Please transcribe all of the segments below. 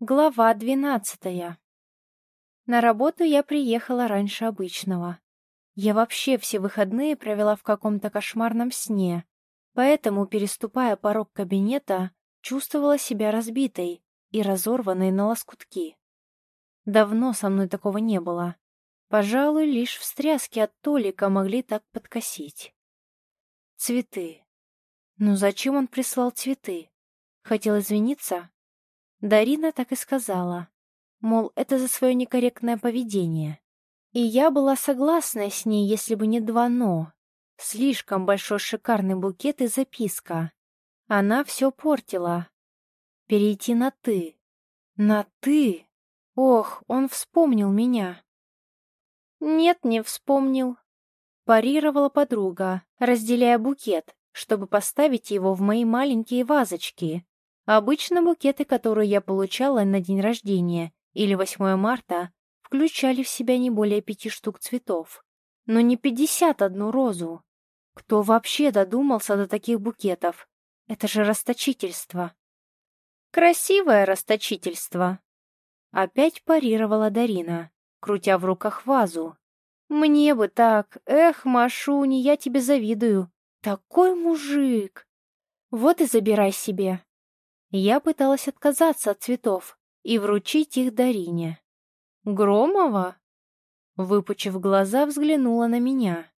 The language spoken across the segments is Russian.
Глава двенадцатая. На работу я приехала раньше обычного. Я вообще все выходные провела в каком-то кошмарном сне, поэтому, переступая порог кабинета, чувствовала себя разбитой и разорванной на лоскутки. Давно со мной такого не было. Пожалуй, лишь встряски от Толика могли так подкосить. Цветы. Ну зачем он прислал цветы? Хотел извиниться? Дарина так и сказала. Мол, это за свое некорректное поведение. И я была согласна с ней, если бы не два «но». Слишком большой шикарный букет и записка. Она все портила. Перейти на «ты». На «ты». Ох, он вспомнил меня. Нет, не вспомнил. Парировала подруга, разделяя букет, чтобы поставить его в мои маленькие вазочки, Обычно букеты, которые я получала на день рождения или 8 марта, включали в себя не более пяти штук цветов. Но не пятьдесят одну розу. Кто вообще додумался до таких букетов? Это же расточительство. Красивое расточительство. Опять парировала Дарина, крутя в руках вазу. Мне бы так. Эх, Машуни, я тебе завидую. Такой мужик. Вот и забирай себе. Я пыталась отказаться от цветов и вручить их Дарине. «Громова?» Выпучив глаза, взглянула на меня.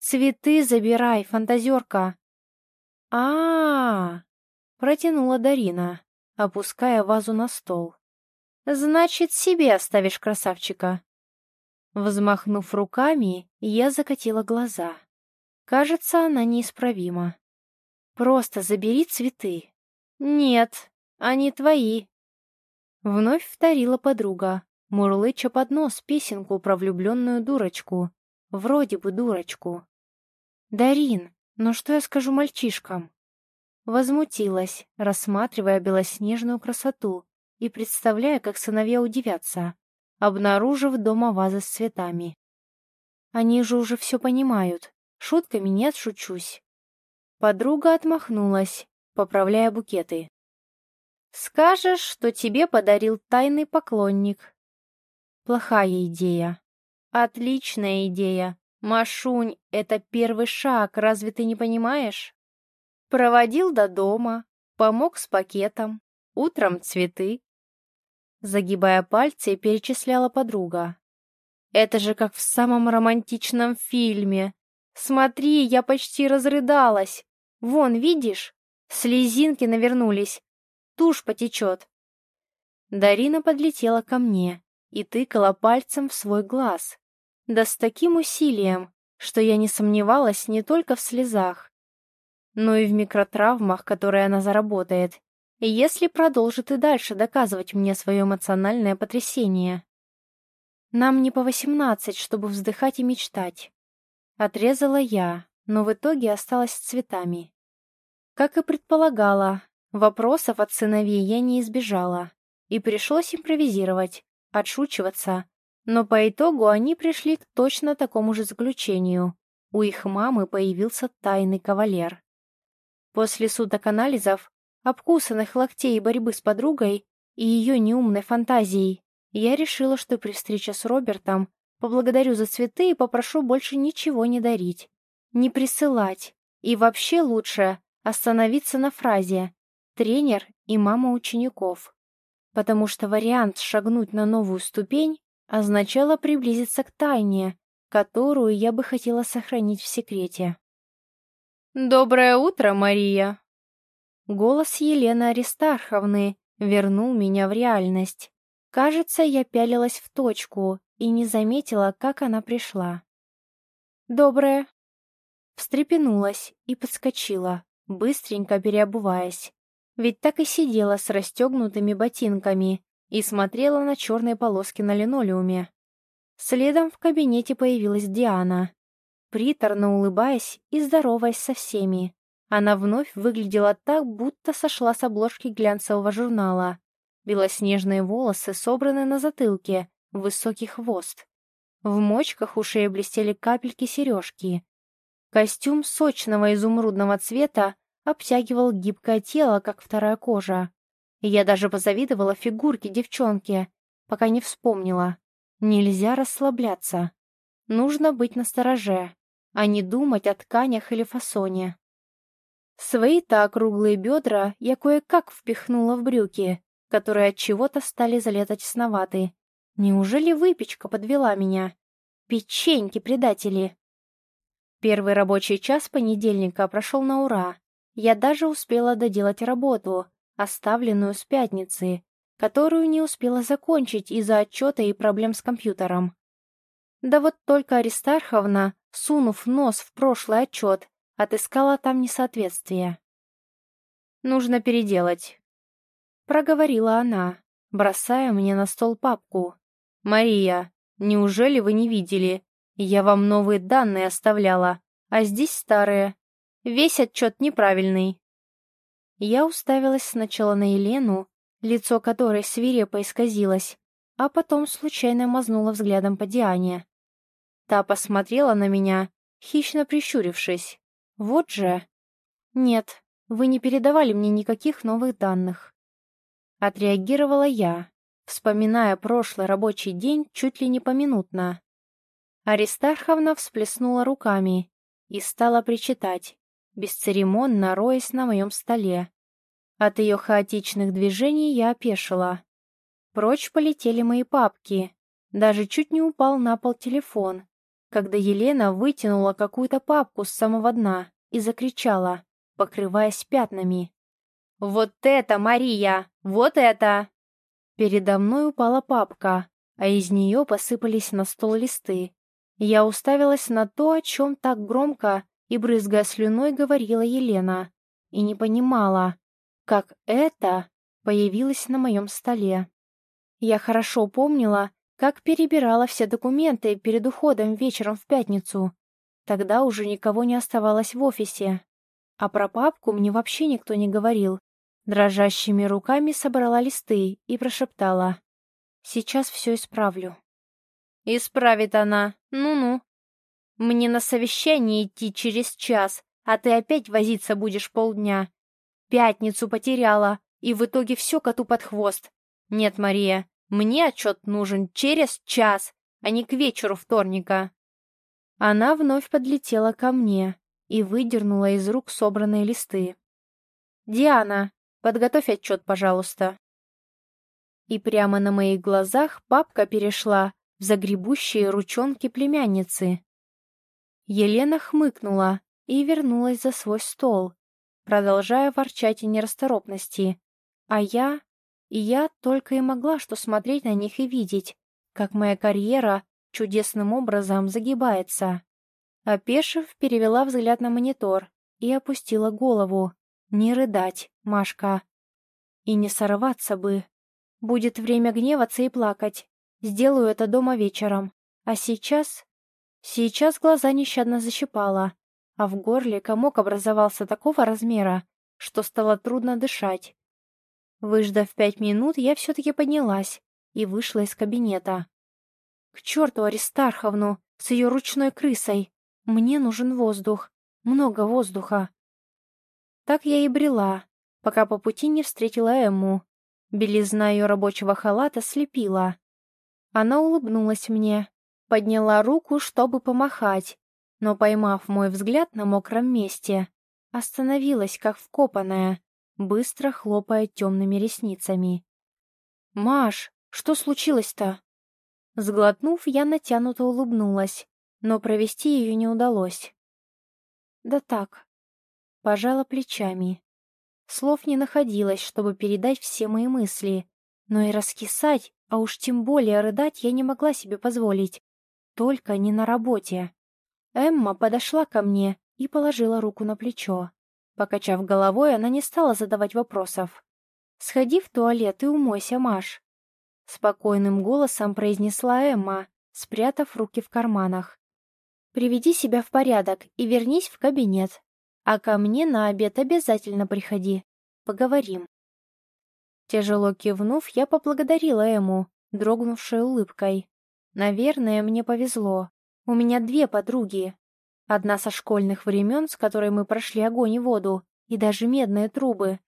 «Цветы забирай, фантазерка!» а, -а, -а протянула Дарина, опуская вазу на стол. «Значит, себе оставишь красавчика!» Взмахнув руками, я закатила глаза. Кажется, она неисправима. «Просто забери цветы, «Нет, они твои», — вновь вторила подруга, мурлыча под нос песенку про влюбленную дурочку. Вроде бы дурочку. «Дарин, ну что я скажу мальчишкам?» Возмутилась, рассматривая белоснежную красоту и представляя, как сыновья удивятся, обнаружив дома вазы с цветами. Они же уже все понимают, шутками не отшучусь. Подруга отмахнулась, поправляя букеты. «Скажешь, что тебе подарил тайный поклонник». Плохая идея. Отличная идея. Машунь, это первый шаг, разве ты не понимаешь? Проводил до дома, помог с пакетом, утром цветы. Загибая пальцы, перечисляла подруга. Это же как в самом романтичном фильме. Смотри, я почти разрыдалась. Вон, видишь? Слезинки навернулись. Тушь потечет. Дарина подлетела ко мне и тыкала пальцем в свой глаз. Да с таким усилием, что я не сомневалась не только в слезах, но и в микротравмах, которые она заработает, если продолжит и дальше доказывать мне свое эмоциональное потрясение. Нам не по восемнадцать, чтобы вздыхать и мечтать. Отрезала я, но в итоге осталась с цветами. Как и предполагала, вопросов от сыновей я не избежала, и пришлось импровизировать, отшучиваться, но по итогу они пришли к точно такому же заключению. У их мамы появился тайный кавалер. После суток анализов, обкусанных локтей и борьбы с подругой и ее неумной фантазией, я решила, что при встрече с Робертом поблагодарю за цветы и попрошу больше ничего не дарить, не присылать, и вообще лучше остановиться на фразе «тренер и мама учеников», потому что вариант шагнуть на новую ступень означало приблизиться к тайне, которую я бы хотела сохранить в секрете. «Доброе утро, Мария!» Голос Елены Аристарховны вернул меня в реальность. Кажется, я пялилась в точку и не заметила, как она пришла. «Доброе!» Встрепенулась и подскочила быстренько переобуваясь. Ведь так и сидела с расстегнутыми ботинками и смотрела на черные полоски на линолеуме. Следом в кабинете появилась Диана. Приторно улыбаясь и здороваясь со всеми. Она вновь выглядела так, будто сошла с обложки глянцевого журнала. Белоснежные волосы собраны на затылке, высокий хвост. В мочках ушей блестели капельки сережки, Костюм сочного изумрудного цвета обтягивал гибкое тело, как вторая кожа. Я даже позавидовала фигурке девчонки, пока не вспомнила. Нельзя расслабляться. Нужно быть настороже, а не думать о тканях или фасоне. Свои-то округлые бедра я кое-как впихнула в брюки, которые от чего-то стали за лето тесноваты. Неужели выпечка подвела меня? Печеньки, предатели! Первый рабочий час понедельника прошел на ура. Я даже успела доделать работу, оставленную с пятницы, которую не успела закончить из-за отчета и проблем с компьютером. Да вот только Аристарховна, сунув нос в прошлый отчет, отыскала там несоответствие. «Нужно переделать», — проговорила она, бросая мне на стол папку. «Мария, неужели вы не видели? Я вам новые данные оставляла, а здесь старые. Весь отчет неправильный». Я уставилась сначала на Елену, лицо которой свирепо исказилось, а потом случайно мазнула взглядом по Диане. Та посмотрела на меня, хищно прищурившись. Вот же... Нет, вы не передавали мне никаких новых данных. Отреагировала я, вспоминая прошлый рабочий день чуть ли не поминутно. Аристарховна всплеснула руками и стала причитать, бесцеремонно роясь на моем столе. От ее хаотичных движений я опешила. Прочь полетели мои папки. Даже чуть не упал на пол телефон, когда Елена вытянула какую-то папку с самого дна и закричала, покрываясь пятнами. «Вот это, Мария! Вот это!» Передо мной упала папка, а из нее посыпались на стол листы. Я уставилась на то, о чем так громко и брызгая слюной говорила Елена, и не понимала, как это появилось на моем столе. Я хорошо помнила, как перебирала все документы перед уходом вечером в пятницу. Тогда уже никого не оставалось в офисе. А про папку мне вообще никто не говорил. Дрожащими руками собрала листы и прошептала. «Сейчас все исправлю». «Исправит она. Ну-ну. Мне на совещание идти через час, а ты опять возиться будешь полдня. Пятницу потеряла, и в итоге все коту под хвост. Нет, Мария, мне отчет нужен через час, а не к вечеру вторника». Она вновь подлетела ко мне и выдернула из рук собранные листы. «Диана, подготовь отчет, пожалуйста». И прямо на моих глазах папка перешла в загребущие ручонки племянницы. Елена хмыкнула и вернулась за свой стол, продолжая ворчать о нерасторопности. А я и я только и могла что смотреть на них и видеть, как моя карьера чудесным образом загибается. Опешив, перевела взгляд на монитор и опустила голову. Не рыдать, Машка. И не сорваться бы. Будет время гневаться и плакать. Сделаю это дома вечером. А сейчас... Сейчас глаза нещадно защипала, а в горле комок образовался такого размера, что стало трудно дышать. Выждав пять минут, я все-таки поднялась и вышла из кабинета. К черту Аристарховну с ее ручной крысой. Мне нужен воздух. Много воздуха. Так я и брела, пока по пути не встретила Эмму. Белизна ее рабочего халата слепила. Она улыбнулась мне, подняла руку, чтобы помахать, но, поймав мой взгляд на мокром месте, остановилась, как вкопанная, быстро хлопая темными ресницами. «Маш, что случилось-то?» Сглотнув, я натянуто улыбнулась, но провести ее не удалось. «Да так», — пожала плечами. Слов не находилось, чтобы передать все мои мысли, но и раскисать, а уж тем более рыдать я не могла себе позволить. Только не на работе. Эмма подошла ко мне и положила руку на плечо. Покачав головой, она не стала задавать вопросов. «Сходи в туалет и умойся, Маш», — спокойным голосом произнесла Эмма, спрятав руки в карманах. «Приведи себя в порядок и вернись в кабинет. А ко мне на обед обязательно приходи. Поговорим». Тяжело кивнув, я поблагодарила Эму, дрогнувшей улыбкой. «Наверное, мне повезло. У меня две подруги, Одна со школьных времен, с которой мы прошли огонь и воду, и даже медные трубы.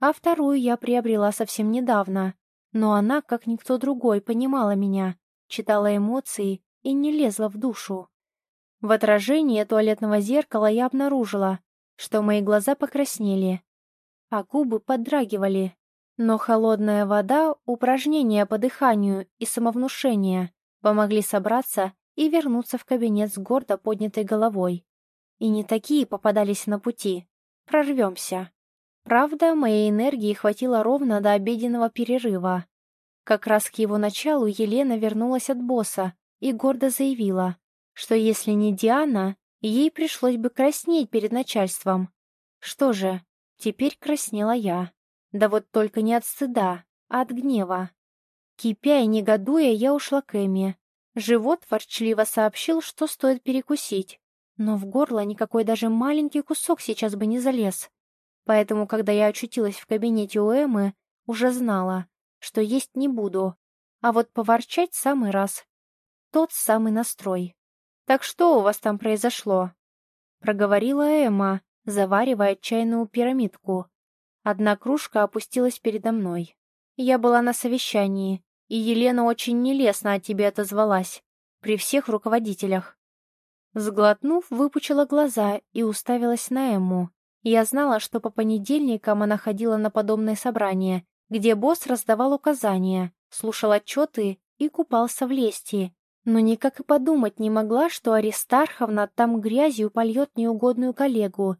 а вторую я приобрела совсем недавно. Но она, как никто другой, понимала меня, читала эмоции и не лезла в душу. В отражении туалетного зеркала я обнаружила, что мои глаза покраснели, а губы подрагивали. Но холодная вода, упражнения по дыханию и самовнушение помогли собраться и вернуться в кабинет с гордо поднятой головой. И не такие попадались на пути. Прорвемся. Правда, моей энергии хватило ровно до обеденного перерыва. Как раз к его началу Елена вернулась от босса и гордо заявила, что если не Диана, ей пришлось бы краснеть перед начальством. Что же, теперь краснела я. Да вот только не от стыда, а от гнева. Кипя и негодуя, я ушла к Эми. Живот ворчливо сообщил, что стоит перекусить. Но в горло никакой даже маленький кусок сейчас бы не залез. Поэтому, когда я очутилась в кабинете у Эммы, уже знала, что есть не буду, а вот поворчать самый раз. Тот самый настрой. «Так что у вас там произошло?» Проговорила Эмма, заваривая чайную пирамидку. Одна кружка опустилась передо мной. Я была на совещании, и Елена очень нелестно о тебе отозвалась, при всех руководителях. Сглотнув, выпучила глаза и уставилась на Эмму. Я знала, что по понедельникам она ходила на подобное собрание, где босс раздавал указания, слушал отчеты и купался в лести. Но никак и подумать не могла, что Аристарховна там грязью польет неугодную коллегу.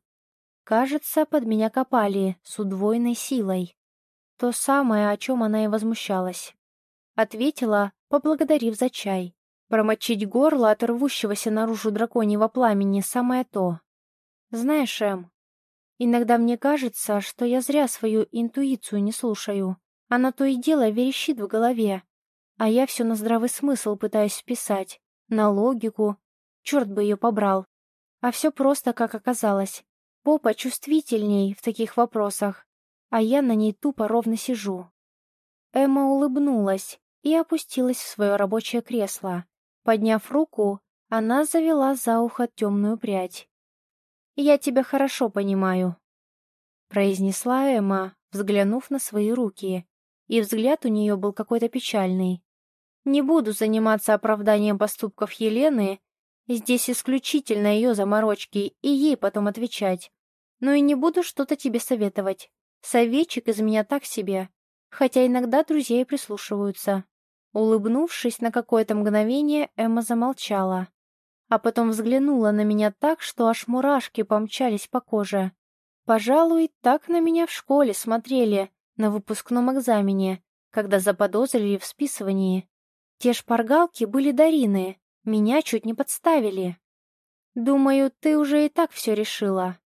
Кажется, под меня копали с удвоенной силой. То самое, о чем она и возмущалась. Ответила, поблагодарив за чай. Промочить горло от рвущегося наружу драконьего пламени — самое то. Знаешь, Эм, Иногда мне кажется, что я зря свою интуицию не слушаю. Она то и дело верещит в голове. А я все на здравый смысл пытаюсь вписать. На логику. Черт бы ее побрал. А все просто, как оказалось. Попа чувствительней в таких вопросах. А я на ней тупо ровно сижу. Эмма улыбнулась и опустилась в свое рабочее кресло. Подняв руку, она завела за ухо темную прядь. «Я тебя хорошо понимаю», — произнесла Эмма, взглянув на свои руки, и взгляд у нее был какой-то печальный. «Не буду заниматься оправданием поступков Елены, здесь исключительно ее заморочки, и ей потом отвечать. Но и не буду что-то тебе советовать. Советчик из меня так себе, хотя иногда друзья и прислушиваются». Улыбнувшись на какое-то мгновение, Эмма замолчала а потом взглянула на меня так, что аж мурашки помчались по коже. Пожалуй, так на меня в школе смотрели на выпускном экзамене, когда заподозрили в списывании. Те шпаргалки были Дарины, меня чуть не подставили. Думаю, ты уже и так все решила.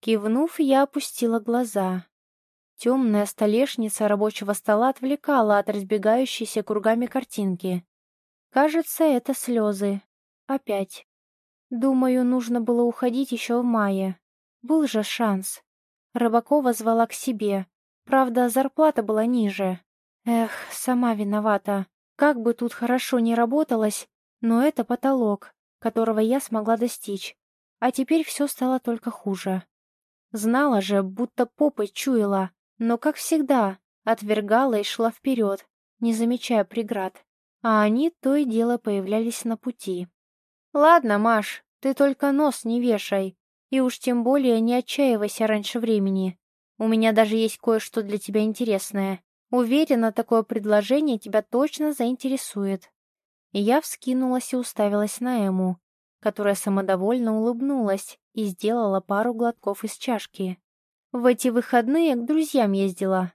Кивнув, я опустила глаза. Темная столешница рабочего стола отвлекала от разбегающейся кругами картинки. Кажется, это слезы. Опять. Думаю, нужно было уходить еще в мае. Был же шанс. Рыбакова звала к себе. Правда, зарплата была ниже. Эх, сама виновата. Как бы тут хорошо не работалось, но это потолок, которого я смогла достичь. А теперь все стало только хуже. Знала же, будто попой чуяла, но, как всегда, отвергала и шла вперед, не замечая преград. А они то и дело появлялись на пути. «Ладно, Маш, ты только нос не вешай, и уж тем более не отчаивайся раньше времени. У меня даже есть кое-что для тебя интересное. Уверена, такое предложение тебя точно заинтересует». Я вскинулась и уставилась на Эму, которая самодовольно улыбнулась и сделала пару глотков из чашки. «В эти выходные к друзьям ездила».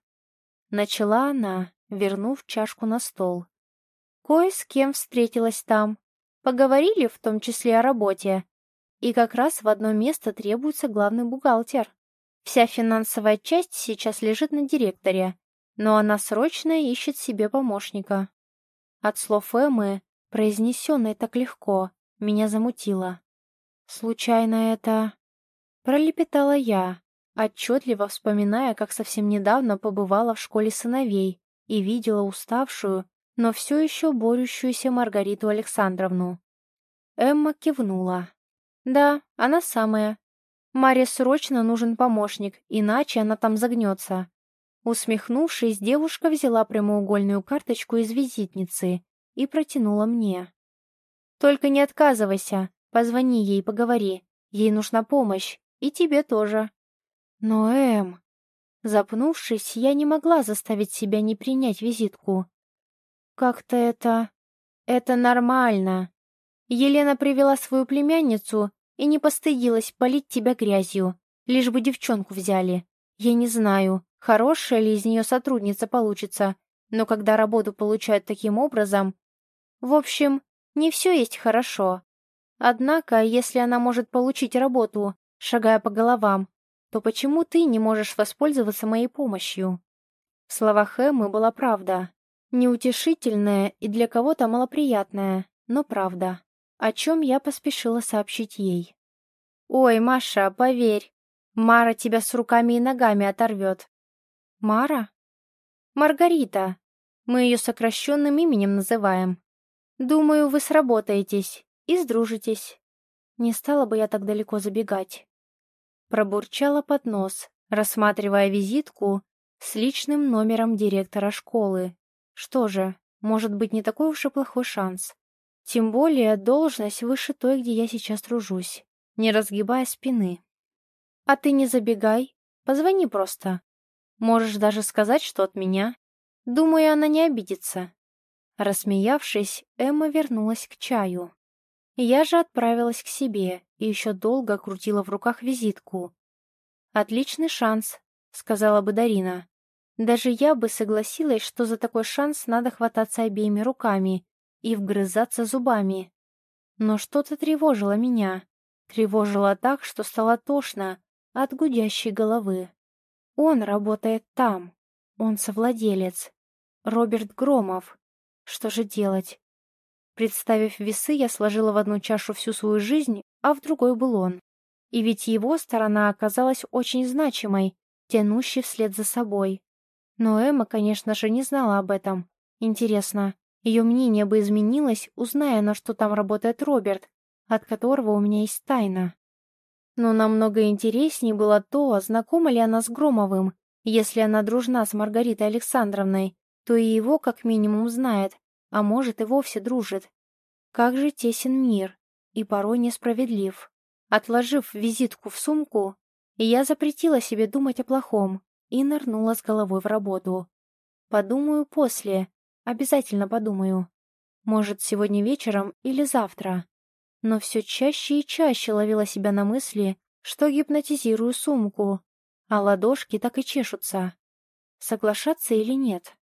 Начала она, вернув чашку на стол. Кое с кем встретилась там, Поговорили в том числе о работе. И как раз в одно место требуется главный бухгалтер. Вся финансовая часть сейчас лежит на директоре, но она срочно ищет себе помощника. От слов Эммы, произнесенной так легко, меня замутило. Случайно это... Пролепетала я, отчетливо вспоминая, как совсем недавно побывала в школе сыновей и видела уставшую, но все еще борющуюся Маргариту Александровну. Эмма кивнула. «Да, она самая. Маре срочно нужен помощник, иначе она там загнется. Усмехнувшись, девушка взяла прямоугольную карточку из визитницы и протянула мне. «Только не отказывайся, позвони ей, поговори. Ей нужна помощь, и тебе тоже». «Но, Эм...» Запнувшись, я не могла заставить себя не принять визитку. «Как-то это... это нормально. Елена привела свою племянницу и не постыдилась полить тебя грязью, лишь бы девчонку взяли. Я не знаю, хорошая ли из нее сотрудница получится, но когда работу получают таким образом... В общем, не все есть хорошо. Однако, если она может получить работу, шагая по головам, то почему ты не можешь воспользоваться моей помощью? В словах Эммы была правда. Неутешительная и для кого-то малоприятная, но правда. О чем я поспешила сообщить ей. «Ой, Маша, поверь, Мара тебя с руками и ногами оторвет». «Мара?» «Маргарита. Мы ее сокращенным именем называем. Думаю, вы сработаетесь и сдружитесь. Не стала бы я так далеко забегать». Пробурчала под нос, рассматривая визитку с личным номером директора школы. Что же, может быть, не такой уж и плохой шанс. Тем более должность выше той, где я сейчас тружусь не разгибая спины. «А ты не забегай, позвони просто. Можешь даже сказать, что от меня. Думаю, она не обидится». Рассмеявшись, Эмма вернулась к чаю. Я же отправилась к себе и еще долго крутила в руках визитку. «Отличный шанс», — сказала бы Дарина. Даже я бы согласилась, что за такой шанс надо хвататься обеими руками и вгрызаться зубами. Но что-то тревожило меня. Тревожило так, что стало тошно от гудящей головы. Он работает там. Он совладелец. Роберт Громов. Что же делать? Представив весы, я сложила в одну чашу всю свою жизнь, а в другой был он. И ведь его сторона оказалась очень значимой, тянущей вслед за собой. Но Эмма, конечно же, не знала об этом. Интересно, ее мнение бы изменилось, узная, на что там работает Роберт, от которого у меня есть тайна. Но намного интереснее было то, знакома ли она с Громовым. Если она дружна с Маргаритой Александровной, то и его как минимум знает, а может и вовсе дружит. Как же тесен мир, и порой несправедлив. Отложив визитку в сумку, я запретила себе думать о плохом и нырнула с головой в работу. Подумаю после, обязательно подумаю. Может, сегодня вечером или завтра но все чаще и чаще ловила себя на мысли, что гипнотизирую сумку, а ладошки так и чешутся. Соглашаться или нет?